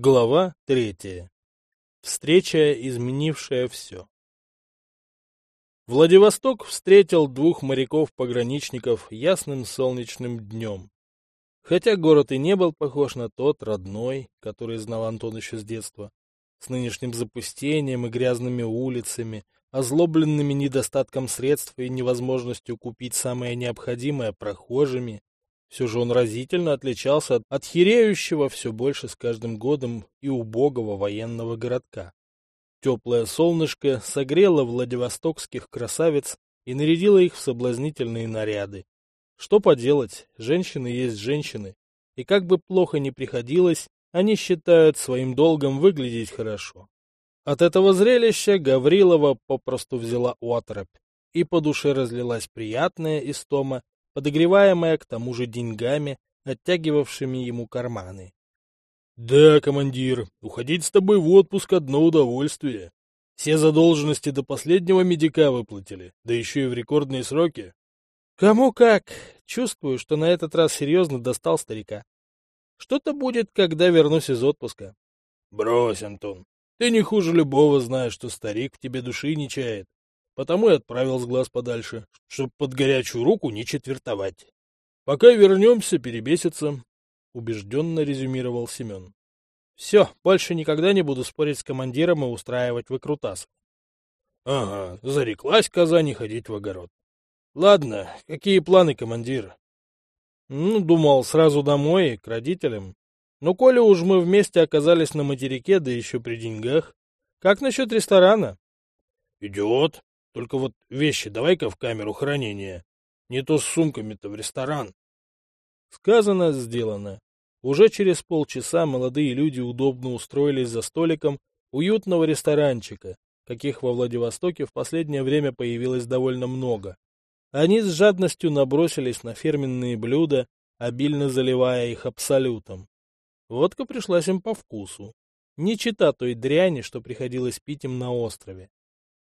Глава третья. Встреча, изменившая все. Владивосток встретил двух моряков-пограничников ясным солнечным днем. Хотя город и не был похож на тот родной, который знал Антон еще с детства, с нынешним запустением и грязными улицами, озлобленными недостатком средств и невозможностью купить самое необходимое прохожими, все же он разительно отличался от хереющего все больше с каждым годом и убогого военного городка. Теплое солнышко согрело владивостокских красавиц и нарядило их в соблазнительные наряды. Что поделать, женщины есть женщины, и как бы плохо ни приходилось, они считают своим долгом выглядеть хорошо. От этого зрелища Гаврилова попросту взяла отрыбь, и по душе разлилась приятная истома подогреваемая к тому же деньгами, оттягивавшими ему карманы. — Да, командир, уходить с тобой в отпуск одно удовольствие. Все задолженности до последнего медика выплатили, да еще и в рекордные сроки. — Кому как. Чувствую, что на этот раз серьезно достал старика. Что-то будет, когда вернусь из отпуска. — Брось, Антон, ты не хуже любого знаешь, что старик в тебе души не чает потому и отправил с глаз подальше, чтоб под горячую руку не четвертовать. Пока вернемся, перебесится, — убежденно резюмировал Семен. — Все, больше никогда не буду спорить с командиром и устраивать выкрутасы. — Ага, зареклась коза не ходить в огород. Ладно, какие планы, командир? — Ну, думал, сразу домой, к родителям. Но коли уж мы вместе оказались на материке, да еще при деньгах, как насчет ресторана? — Идет, только вот вещи давай-ка в камеру хранения. Не то с сумками-то в ресторан. Сказано, сделано. Уже через полчаса молодые люди удобно устроились за столиком уютного ресторанчика, каких во Владивостоке в последнее время появилось довольно много. Они с жадностью набросились на фирменные блюда, обильно заливая их абсолютом. Водка пришлась им по вкусу. Не чита той дряни, что приходилось пить им на острове.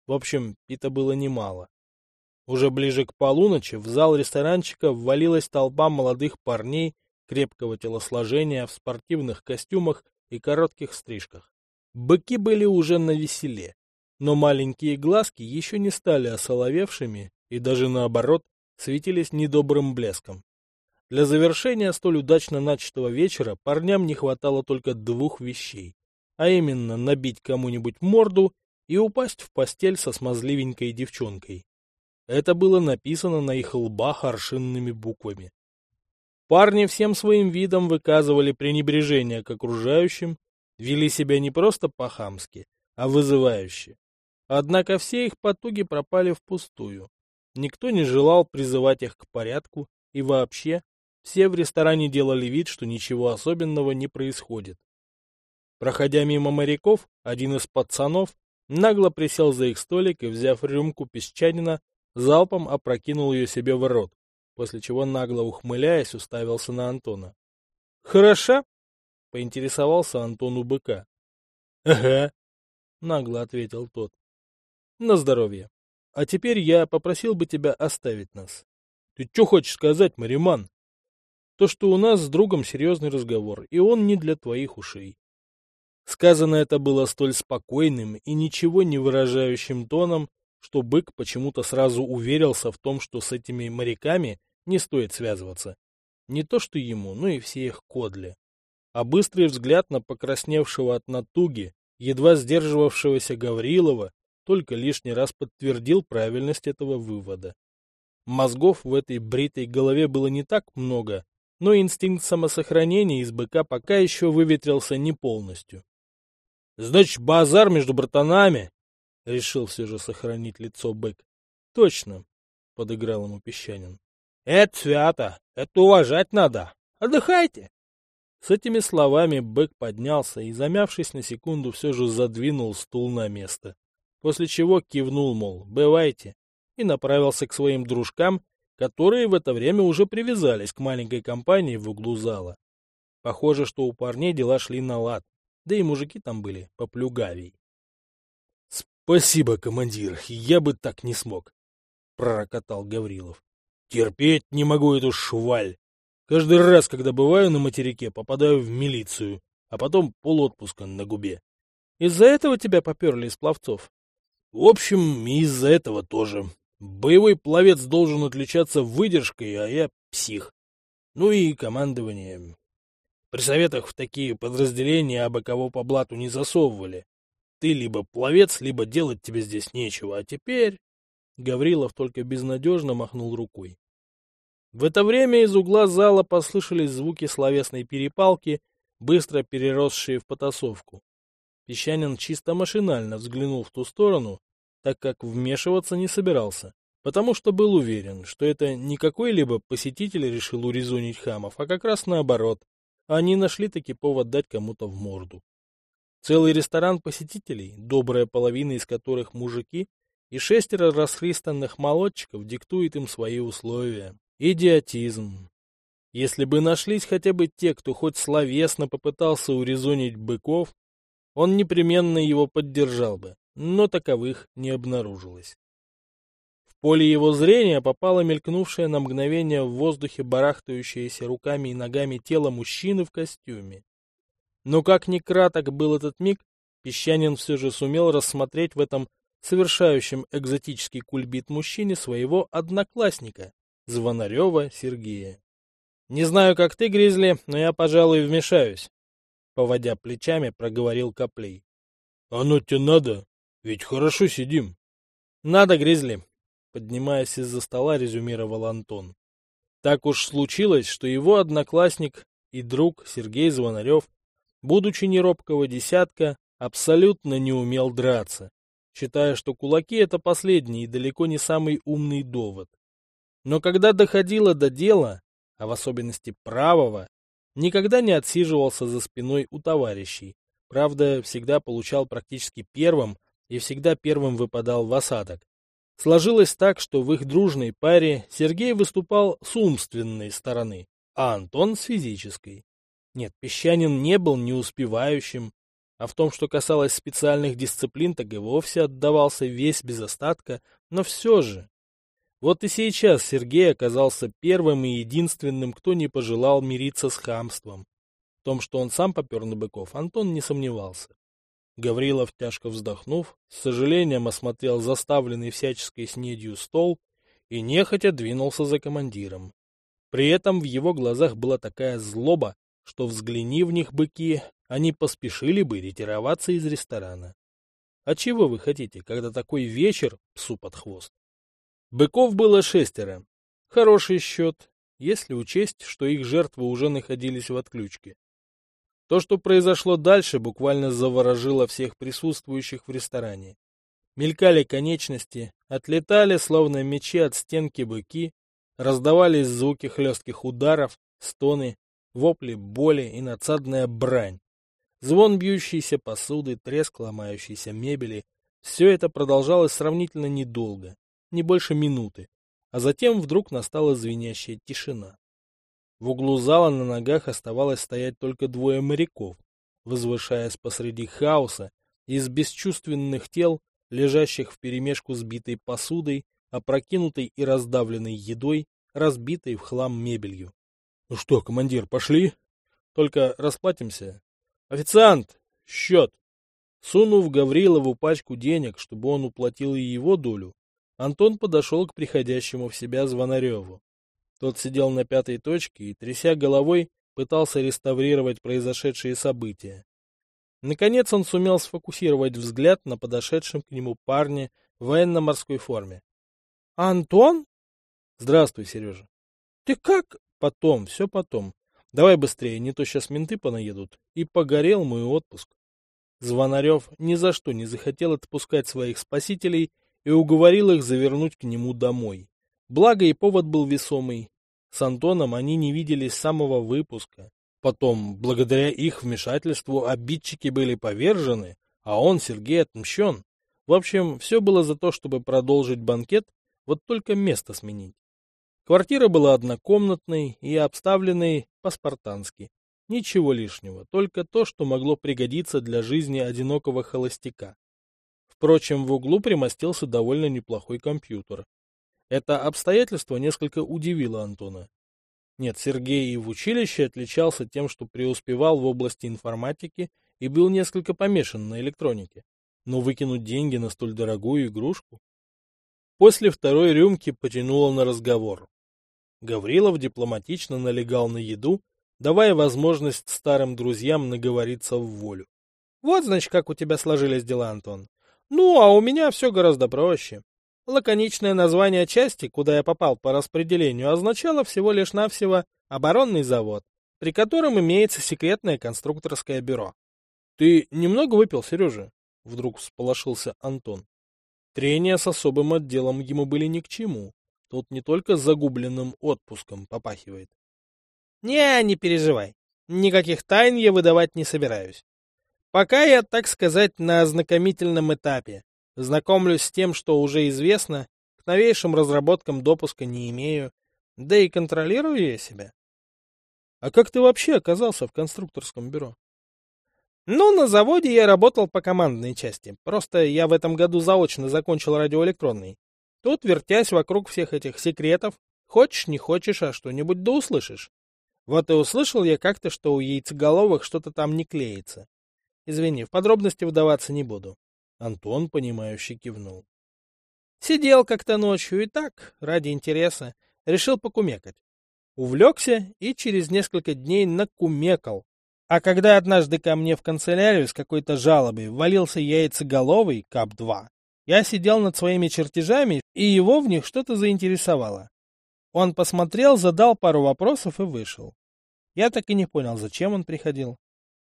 В общем, пита было немало. Уже ближе к полуночи в зал ресторанчика ввалилась толпа молодых парней крепкого телосложения в спортивных костюмах и коротких стрижках. Быки были уже на веселе, но маленькие глазки еще не стали осоловевшими и даже наоборот светились недобрым блеском. Для завершения столь удачно начатого вечера парням не хватало только двух вещей, а именно набить кому-нибудь морду и упасть в постель со смазливенькой девчонкой. Это было написано на их лбах аршинными буквами. Парни всем своим видом выказывали пренебрежение к окружающим, вели себя не просто по-хамски, а вызывающе. Однако все их потуги пропали впустую. Никто не желал призывать их к порядку, и вообще все в ресторане делали вид, что ничего особенного не происходит. Проходя мимо моряков, один из пацанов нагло присел за их столик и, взяв рюмку песчанина, залпом опрокинул ее себе в рот, после чего, нагло ухмыляясь, уставился на Антона. — Хороша? — поинтересовался Антон у быка. — Ага, — нагло ответил тот. — На здоровье. А теперь я попросил бы тебя оставить нас. — Ты что хочешь сказать, Мариман? — То, что у нас с другом серьезный разговор, и он не для твоих ушей. Сказано это было столь спокойным и ничего не выражающим тоном, что бык почему-то сразу уверился в том, что с этими моряками не стоит связываться. Не то что ему, но и все их кодли. А быстрый взгляд на покрасневшего от натуги, едва сдерживавшегося Гаврилова, только лишний раз подтвердил правильность этого вывода. Мозгов в этой бритой голове было не так много, но инстинкт самосохранения из быка пока еще выветрился не полностью. — Значит, базар между братанами? — решил все же сохранить лицо бык. — Точно, — подыграл ему Песчанин. — Это свято, это уважать надо. Отдыхайте. С этими словами бык поднялся и, замявшись на секунду, все же задвинул стул на место, после чего кивнул, мол, бывайте, и направился к своим дружкам, которые в это время уже привязались к маленькой компании в углу зала. Похоже, что у парней дела шли на лад да и мужики там были поплюгавей. — Спасибо, командир, я бы так не смог, — пророкотал Гаврилов. — Терпеть не могу эту шваль. Каждый раз, когда бываю на материке, попадаю в милицию. а потом полотпуска на губе. Из-за этого тебя поперли из пловцов? В общем, из-за этого тоже. Боевой пловец должен отличаться выдержкой, а я псих. Ну и командование. При советах в такие подразделения абы кого по блату не засовывали. Ты либо пловец, либо делать тебе здесь нечего, а теперь... Гаврилов только безнадежно махнул рукой. В это время из угла зала послышались звуки словесной перепалки, быстро переросшие в потасовку. Песчанин чисто машинально взглянул в ту сторону, так как вмешиваться не собирался, потому что был уверен, что это не какой-либо посетитель решил урезонить хамов, а как раз наоборот. Они нашли таки повод дать кому-то в морду. Целый ресторан посетителей, добрая половина из которых мужики, и шестеро расхристанных молодчиков диктует им свои условия. Идиотизм. Если бы нашлись хотя бы те, кто хоть словесно попытался урезонить быков, он непременно его поддержал бы, но таковых не обнаружилось. Поле его зрения попало мелькнувшее на мгновение в воздухе барахтающееся руками и ногами тело мужчины в костюме. Но как ни краток был этот миг, Песчанин все же сумел рассмотреть в этом совершающем экзотический кульбит мужчине своего одноклассника, Звонарева Сергея. «Не знаю, как ты, Гризли, но я, пожалуй, вмешаюсь», — поводя плечами, проговорил Коплей. «Оно тебе надо? Ведь хорошо сидим». «Надо, Гризли», — поднимаясь из-за стола, резюмировал Антон. Так уж случилось, что его одноклассник и друг Сергей Звонарев будучи неробкого десятка, абсолютно не умел драться, считая, что кулаки — это последний и далеко не самый умный довод. Но когда доходило до дела, а в особенности правого, никогда не отсиживался за спиной у товарищей, правда, всегда получал практически первым и всегда первым выпадал в осадок. Сложилось так, что в их дружной паре Сергей выступал с умственной стороны, а Антон с физической. Нет, Песчанин не был неуспевающим, а в том, что касалось специальных дисциплин, так и вовсе отдавался весь без остатка, но все же. Вот и сейчас Сергей оказался первым и единственным, кто не пожелал мириться с хамством. В том, что он сам попер на быков, Антон не сомневался. Гаврилов, тяжко вздохнув, с сожалением осмотрел заставленный всяческой снедью стол и нехотя двинулся за командиром. При этом в его глазах была такая злоба, что взгляни в них быки, они поспешили бы ретироваться из ресторана. А чего вы хотите, когда такой вечер псу под хвост? Быков было шестеро. Хороший счет, если учесть, что их жертвы уже находились в отключке. То, что произошло дальше, буквально заворожило всех присутствующих в ресторане. Мелькали конечности, отлетали, словно мечи от стенки быки, раздавались звуки хлестких ударов, стоны, вопли боли и надсадная брань. Звон бьющейся посуды, треск ломающейся мебели — все это продолжалось сравнительно недолго, не больше минуты, а затем вдруг настала звенящая тишина. В углу зала на ногах оставалось стоять только двое моряков, возвышаясь посреди хаоса из бесчувственных тел, лежащих вперемешку с битой посудой, опрокинутой и раздавленной едой, разбитой в хлам мебелью. — Ну что, командир, пошли? Только расплатимся. Официант, счет. Сунув Гаврилову пачку денег, чтобы он уплатил и его долю, Антон подошел к приходящему в себя Звонареву. Тот сидел на пятой точке и, тряся головой, пытался реставрировать произошедшие события. Наконец он сумел сфокусировать взгляд на подошедшем к нему парне в военно-морской форме. — Антон? — Здравствуй, Сережа. — Ты как? Потом, все потом. Давай быстрее, не то сейчас менты понаедут. И погорел мой отпуск. Звонарев ни за что не захотел отпускать своих спасителей и уговорил их завернуть к нему домой. Благо и повод был весомый. С Антоном они не виделись с самого выпуска. Потом, благодаря их вмешательству, обидчики были повержены, а он, Сергей, отмщен. В общем, все было за то, чтобы продолжить банкет, вот только место сменить. Квартира была однокомнатной и обставленной по-спартански. Ничего лишнего, только то, что могло пригодиться для жизни одинокого холостяка. Впрочем, в углу примостился довольно неплохой компьютер. Это обстоятельство несколько удивило Антона. Нет, Сергей и в училище отличался тем, что преуспевал в области информатики и был несколько помешан на электронике. Но выкинуть деньги на столь дорогую игрушку? После второй рюмки потянуло на разговор. Гаврилов дипломатично налегал на еду, давая возможность старым друзьям наговориться в волю. Вот, значит, как у тебя сложились дела, Антон. Ну, а у меня все гораздо проще. Лаконичное название части, куда я попал по распределению, означало всего лишь навсего оборонный завод, при котором имеется секретное конструкторское бюро. — Ты немного выпил, Сережа? — вдруг всполошился Антон. Трения с особым отделом ему были ни к чему. Тут не только загубленным отпуском попахивает. — Не, не переживай. Никаких тайн я выдавать не собираюсь. Пока я, так сказать, на ознакомительном этапе. Знакомлюсь с тем, что уже известно, к новейшим разработкам допуска не имею, да и контролирую я себя. А как ты вообще оказался в конструкторском бюро? Ну, на заводе я работал по командной части. Просто я в этом году заочно закончил радиоэлектронный. Тут, вертясь вокруг всех этих секретов, хочешь не хочешь, а что-нибудь да услышишь. Вот и услышал я как-то, что у яйцеголовых что-то там не клеится. Извини, в подробности вдаваться не буду. Антон, понимающе кивнул. Сидел как-то ночью и так, ради интереса, решил покумекать. Увлекся и через несколько дней накумекал. А когда однажды ко мне в канцелярию с какой-то жалобой ввалился яйцеголовый КАП-2, я сидел над своими чертежами, и его в них что-то заинтересовало. Он посмотрел, задал пару вопросов и вышел. Я так и не понял, зачем он приходил.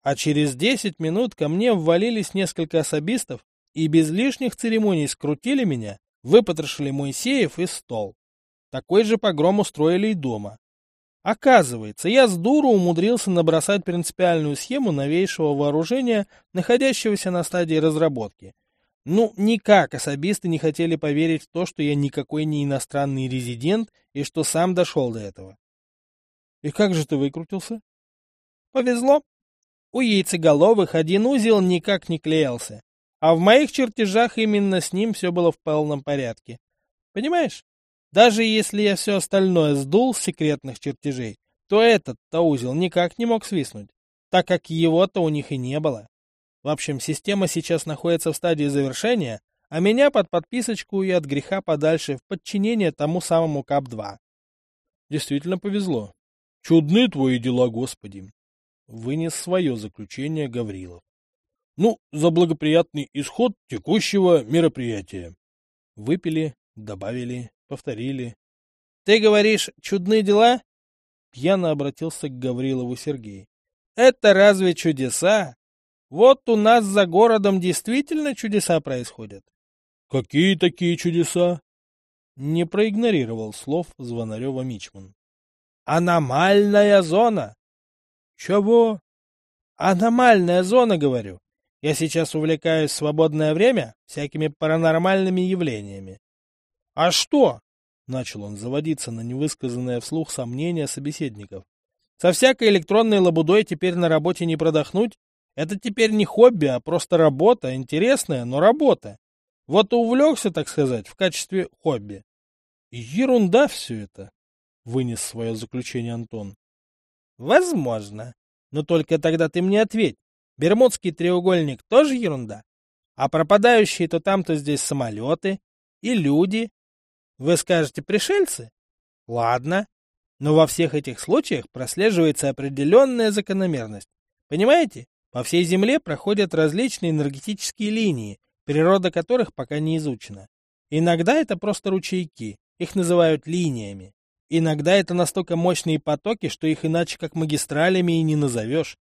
А через десять минут ко мне ввалились несколько особистов и без лишних церемоний скрутили меня, выпотрошили мой сейф и стол. Такой же погром устроили и дома. Оказывается, я с дуру умудрился набросать принципиальную схему новейшего вооружения, находящегося на стадии разработки. Ну, никак особисты не хотели поверить в то, что я никакой не иностранный резидент и что сам дошел до этого. И как же ты выкрутился? Повезло. У яйцеголовых один узел никак не клеился. А в моих чертежах именно с ним все было в полном порядке. Понимаешь? Даже если я все остальное сдул с секретных чертежей, то этот-то узел никак не мог свистнуть, так как его-то у них и не было. В общем, система сейчас находится в стадии завершения, а меня под подписочку и от греха подальше в подчинение тому самому КАП-2. Действительно повезло. Чудны твои дела, Господи вынес свое заключение Гаврилов. Ну, за благоприятный исход текущего мероприятия. Выпили, добавили, повторили. — Ты говоришь, чудные дела? Пьяно обратился к Гаврилову Сергей. — Это разве чудеса? Вот у нас за городом действительно чудеса происходят. — Какие такие чудеса? Не проигнорировал слов Звонарева Мичман. — Аномальная зона! Чего? Аномальная зона, говорю. Я сейчас увлекаюсь свободное время всякими паранормальными явлениями. А что? Начал он заводиться на невысказанное вслух сомнения собеседников. Со всякой электронной лабудой теперь на работе не продохнуть? Это теперь не хобби, а просто работа, интересная, но работа. Вот увлекся, так сказать, в качестве хобби. Ерунда все это, вынес свое заключение Антон. Возможно. Но только тогда ты мне ответь. Бермудский треугольник тоже ерунда? А пропадающие то там, то здесь самолеты и люди. Вы скажете пришельцы? Ладно. Но во всех этих случаях прослеживается определенная закономерность. Понимаете? По всей Земле проходят различные энергетические линии, природа которых пока не изучена. Иногда это просто ручейки, их называют линиями. Иногда это настолько мощные потоки, что их иначе как магистралями и не назовешь.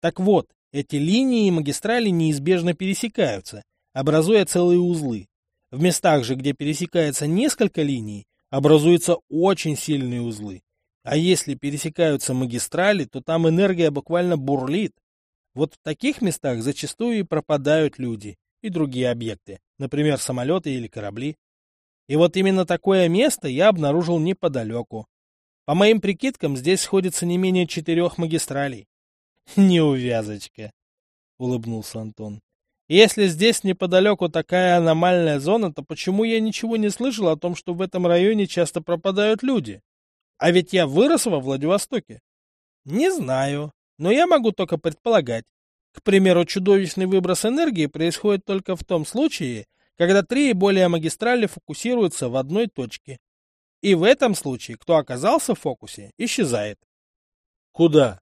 Так вот, эти линии и магистрали неизбежно пересекаются, образуя целые узлы. В местах же, где пересекается несколько линий, образуются очень сильные узлы. А если пересекаются магистрали, то там энергия буквально бурлит. Вот в таких местах зачастую и пропадают люди и другие объекты, например, самолеты или корабли. И вот именно такое место я обнаружил неподалеку. По моим прикидкам, здесь сходится не менее четырех магистралей. Неувязочка, — улыбнулся Антон. Если здесь неподалеку такая аномальная зона, то почему я ничего не слышал о том, что в этом районе часто пропадают люди? А ведь я вырос во Владивостоке. Не знаю, но я могу только предполагать. К примеру, чудовищный выброс энергии происходит только в том случае, когда три и более магистрали фокусируются в одной точке. И в этом случае, кто оказался в фокусе, исчезает. Куда?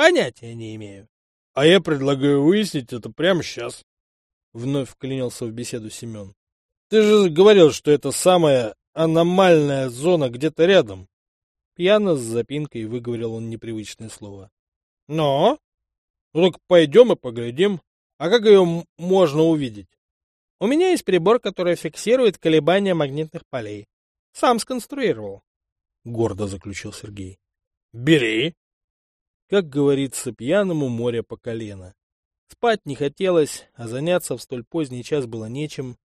Понятия не имею. А я предлагаю выяснить это прямо сейчас. Вновь вклинился в беседу Семен. Ты же говорил, что это самая аномальная зона где-то рядом. Пьяно с запинкой выговорил он непривычное слово. Но? Ну так пойдем и поглядим. А как ее можно увидеть? У меня есть прибор, который фиксирует колебания магнитных полей. Сам сконструировал. Гордо заключил Сергей. Бери. Как говорится, пьяному море по колено. Спать не хотелось, а заняться в столь поздний час было нечем.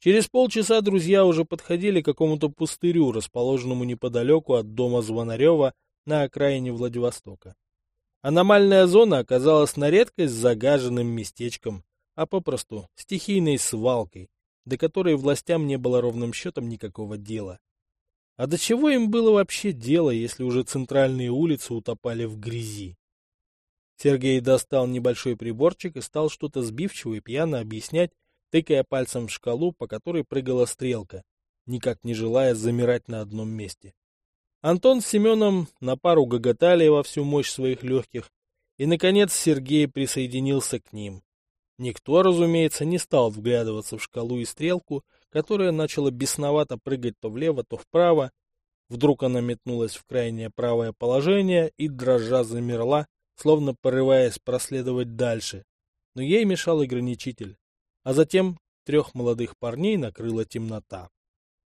Через полчаса друзья уже подходили к какому-то пустырю, расположенному неподалеку от дома Звонарева на окраине Владивостока. Аномальная зона оказалась на редкость загаженным местечком, а попросту стихийной свалкой, до которой властям не было ровным счетом никакого дела. А до чего им было вообще дело, если уже центральные улицы утопали в грязи? Сергей достал небольшой приборчик и стал что-то сбивчиво и пьяно объяснять, тыкая пальцем в шкалу, по которой прыгала стрелка, никак не желая замирать на одном месте. Антон с Семеном на пару гоготали во всю мощь своих легких, и, наконец, Сергей присоединился к ним. Никто, разумеется, не стал вглядываться в шкалу и стрелку, которая начала бесновато прыгать то влево, то вправо. Вдруг она метнулась в крайнее правое положение и, дрожа, замерла, словно порываясь проследовать дальше. Но ей мешал ограничитель а затем трех молодых парней накрыла темнота.